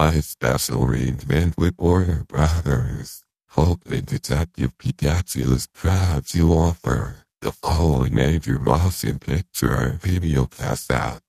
by special arrangement with Warner Brothers. Hoping Detective Pikachu is proud to offer the following major motion picture video out.